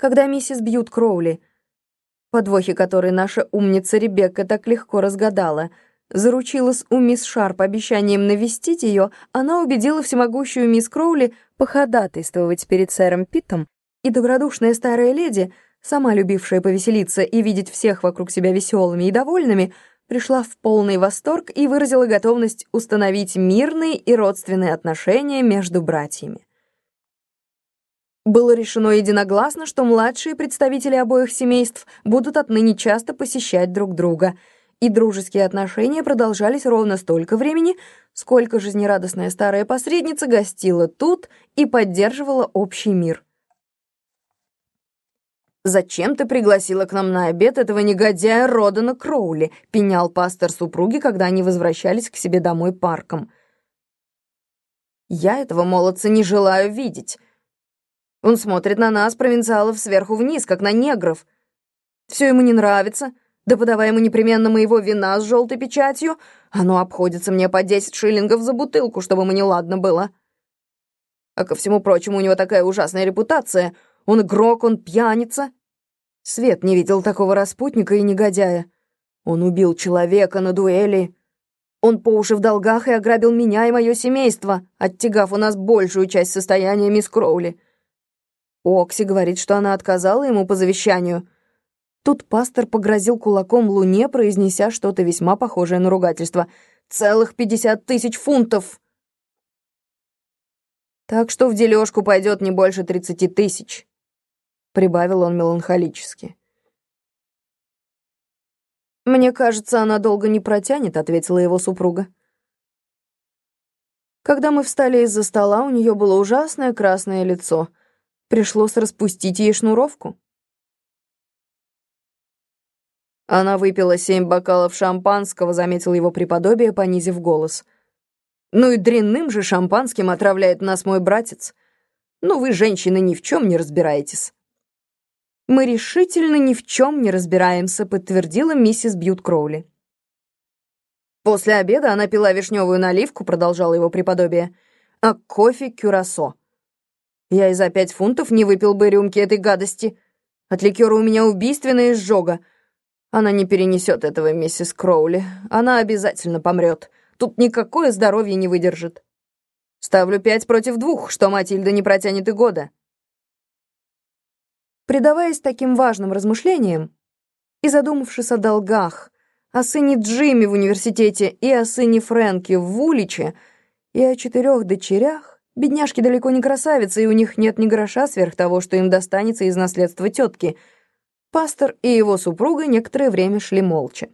когда миссис Бьют Кроули, подвохи которой наша умница Ребекка так легко разгадала, заручилась у мисс Шарп обещанием навестить ее, она убедила всемогущую мисс Кроули походатайствовать перед сэром Питтом, и добродушная старая леди, сама любившая повеселиться и видеть всех вокруг себя веселыми и довольными, пришла в полный восторг и выразила готовность установить мирные и родственные отношения между братьями. Было решено единогласно, что младшие представители обоих семейств будут отныне часто посещать друг друга, и дружеские отношения продолжались ровно столько времени, сколько жизнерадостная старая посредница гостила тут и поддерживала общий мир. «Зачем ты пригласила к нам на обед этого негодяя Родана Кроули?» — пенял пастор супруги, когда они возвращались к себе домой парком. «Я этого молодца не желаю видеть. Он смотрит на нас, провинциалов, сверху вниз, как на негров. Все ему не нравится, да подавай ему непременно моего вина с желтой печатью, оно обходится мне по 10 шиллингов за бутылку, чтобы мне ладно было. А ко всему прочему, у него такая ужасная репутация — он игрок, он пьяница. Свет не видел такого распутника и негодяя. Он убил человека на дуэли. Он по уши в долгах и ограбил меня и мое семейство, оттягав у нас большую часть состояния мисс Кроули. Окси говорит, что она отказала ему по завещанию. Тут пастор погрозил кулаком Луне, произнеся что-то весьма похожее на ругательство. «Целых пятьдесят тысяч фунтов!» Так что в дележку пойдет не больше тридцати тысяч. — прибавил он меланхолически. «Мне кажется, она долго не протянет», — ответила его супруга. Когда мы встали из-за стола, у нее было ужасное красное лицо. Пришлось распустить ей шнуровку. Она выпила семь бокалов шампанского, заметил его преподобие, понизив голос. «Ну и дрянным же шампанским отравляет нас мой братец. Ну вы, женщины, ни в чем не разбираетесь». «Мы решительно ни в чем не разбираемся», — подтвердила миссис Бьют Кроули. «После обеда она пила вишневую наливку», — продолжал его преподобие, «а кофе кюрасо. Я и за пять фунтов не выпил бы рюмки этой гадости. От ликера у меня убийственная изжога. Она не перенесет этого, миссис Кроули. Она обязательно помрет. Тут никакое здоровье не выдержит. Ставлю пять против двух, что Матильда не протянет и года». Предаваясь таким важным размышлениям и задумавшись о долгах, о сыне Джимми в университете и о сыне Фрэнки в Вуличе, и о четырех дочерях, бедняжки далеко не красавицы, и у них нет ни гроша сверх того, что им достанется из наследства тетки, пастор и его супруга некоторое время шли молча.